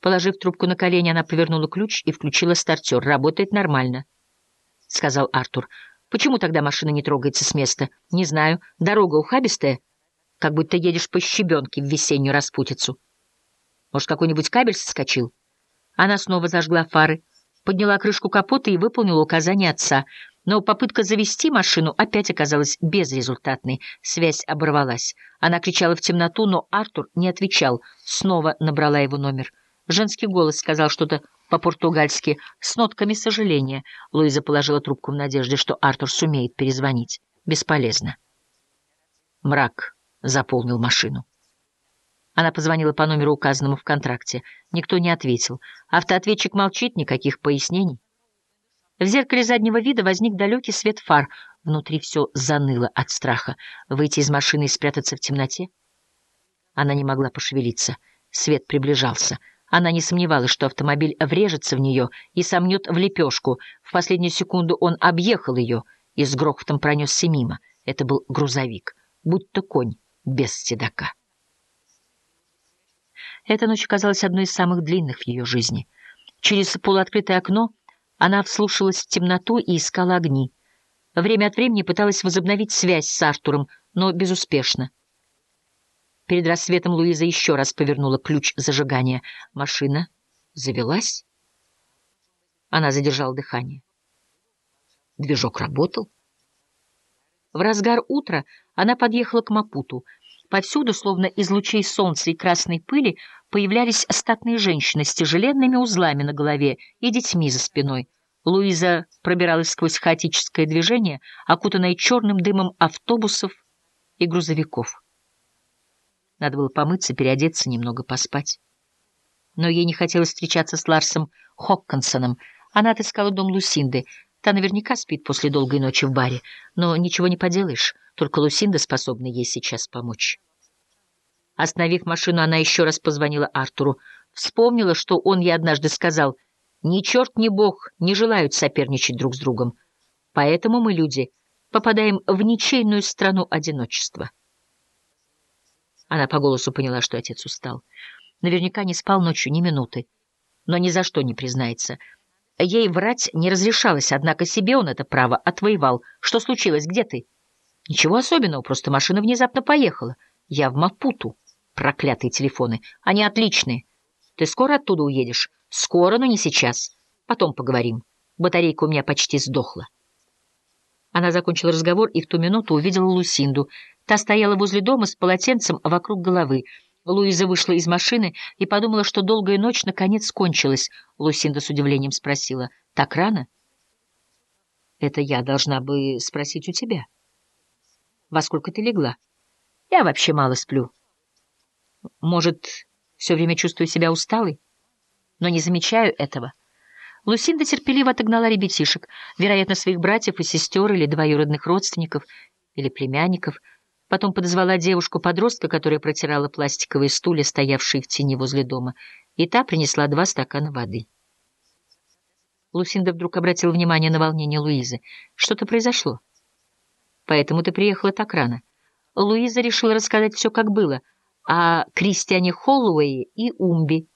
Положив трубку на колени, она повернула ключ и включила стартер. «Работает нормально», — сказал Артур. «Почему тогда машина не трогается с места? Не знаю. Дорога ухабистая, как будто едешь по щебенке в весеннюю распутицу. Может, какой-нибудь кабель соскочил?» Она снова зажгла фары, подняла крышку капота и выполнила указание отца. Но попытка завести машину опять оказалась безрезультатной. Связь оборвалась. Она кричала в темноту, но Артур не отвечал. Снова набрала его номер. Женский голос сказал что-то по-португальски с нотками сожаления. Луиза положила трубку в надежде, что Артур сумеет перезвонить. Бесполезно. Мрак заполнил машину. Она позвонила по номеру, указанному в контракте. Никто не ответил. Автоответчик молчит, никаких пояснений. В зеркале заднего вида возник далекий свет фар. Внутри все заныло от страха. Выйти из машины и спрятаться в темноте? Она не могла пошевелиться. Свет приближался. Она не сомневалась, что автомобиль врежется в нее и сомнет в лепешку. В последнюю секунду он объехал ее и с грохотом пронесся мимо. Это был грузовик, будто конь без седока. Эта ночь оказалась одной из самых длинных в ее жизни. Через полуоткрытое окно она вслушалась в темноту и искала огни. Время от времени пыталась возобновить связь с Артуром, но безуспешно. Перед рассветом Луиза еще раз повернула ключ зажигания. Машина завелась. Она задержала дыхание. Движок работал. В разгар утра она подъехала к Мапуту. Повсюду, словно из лучей солнца и красной пыли, появлялись остатные женщины с тяжеленными узлами на голове и детьми за спиной. Луиза пробиралась сквозь хаотическое движение, окутанное черным дымом автобусов и грузовиков. Надо было помыться, переодеться, немного поспать. Но ей не хотелось встречаться с Ларсом Хоккинсоном. Она отыскала дом Лусинды. Та наверняка спит после долгой ночи в баре. Но ничего не поделаешь, только Лусинда способна ей сейчас помочь. Остановив машину, она еще раз позвонила Артуру. Вспомнила, что он ей однажды сказал, «Ни черт, ни бог не желают соперничать друг с другом. Поэтому мы, люди, попадаем в ничейную страну одиночества». Она по голосу поняла, что отец устал. Наверняка не спал ночью ни минуты, но ни за что не признается. Ей врать не разрешалось, однако себе он это право отвоевал. Что случилось? Где ты? Ничего особенного, просто машина внезапно поехала. Я в Мапуту. Проклятые телефоны. Они отличные. Ты скоро оттуда уедешь? Скоро, но не сейчас. Потом поговорим. Батарейка у меня почти сдохла. Она закончила разговор и в ту минуту увидела Лусинду. Та стояла возле дома с полотенцем вокруг головы. Луиза вышла из машины и подумала, что долгая ночь наконец кончилась. Лусинда с удивлением спросила, «Так рано?» «Это я должна бы спросить у тебя». «Во сколько ты легла?» «Я вообще мало сплю». «Может, все время чувствую себя усталой, но не замечаю этого». Лусинда терпеливо отогнала ребятишек, вероятно, своих братьев и сестер или двоюродных родственников, или племянников — Потом подозвала девушку-подростка, которая протирала пластиковые стулья, стоявшие в тени возле дома, и та принесла два стакана воды. Лусинда вдруг обратила внимание на волнение Луизы. Что-то произошло. Поэтому ты приехала так рано. Луиза решила рассказать все, как было, о Кристиане Холлоуэе и Умби,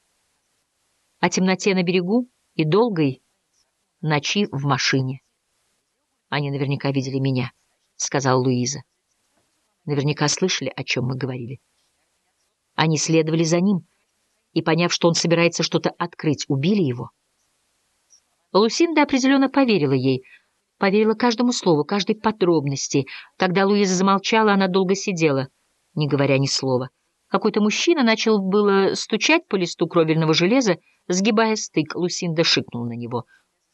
о темноте на берегу и долгой ночи в машине. Они наверняка видели меня, — сказала Луиза. Наверняка слышали, о чем мы говорили. Они следовали за ним, и, поняв, что он собирается что-то открыть, убили его. Лусинда определенно поверила ей, поверила каждому слову, каждой подробности. Когда Луиза замолчала, она долго сидела, не говоря ни слова. Какой-то мужчина начал было стучать по листу кровельного железа, сгибая стык. Лусинда шикнул на него.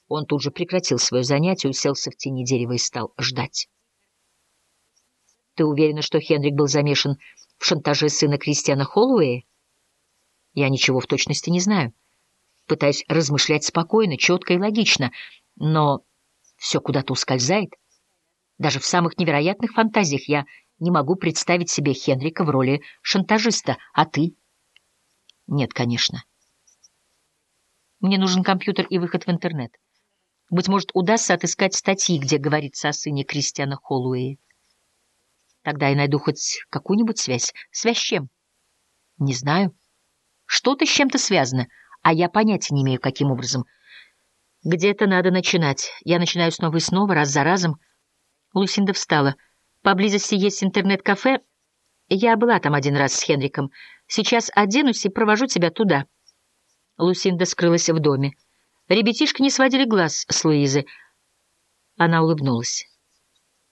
Он тут же прекратил свое занятие, уселся в тени дерева и стал ждать. Ты уверена, что Хенрик был замешан в шантаже сына Кристиана Холлоуэя? Я ничего в точности не знаю. Пытаюсь размышлять спокойно, четко и логично, но все куда-то ускользает. Даже в самых невероятных фантазиях я не могу представить себе Хенрика в роли шантажиста. А ты? Нет, конечно. Мне нужен компьютер и выход в интернет. Быть может, удастся отыскать статьи, где говорится о сыне Кристиана Холлоуэя. Тогда я найду хоть какую-нибудь связь. Связь с чем? Не знаю. Что-то с чем-то связано. а я понятия не имею, каким образом. Где-то надо начинать. Я начинаю снова и снова, раз за разом. Лусинда встала. Поблизости есть интернет-кафе. Я была там один раз с Хенриком. Сейчас оденусь и провожу тебя туда. Лусинда скрылась в доме. Ребятишки не сводили глаз с Луизы. Она улыбнулась.